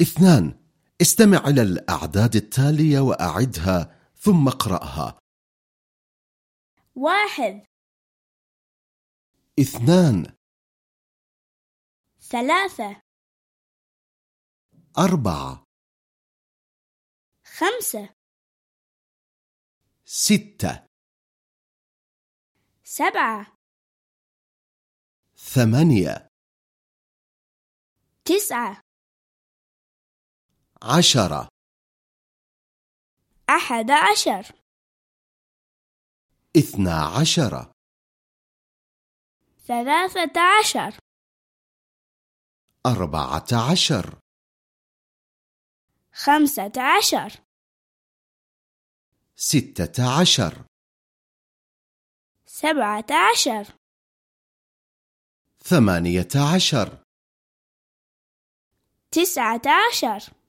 اثنان. استمع إلى الأعداد التالية وأعدها ثم اقرأها. واحد. اثنان. ثلاثة. أربعة. خمسة. ستة. سبعة. ثمانية. تسعة. عشرة. أحد عشر. اثنا عشر. ثلاثة عشر. أربعة عشر. خمسة عشر. ستة عشر. سبعة عشر. ثمانية عشر. تسعة عشر.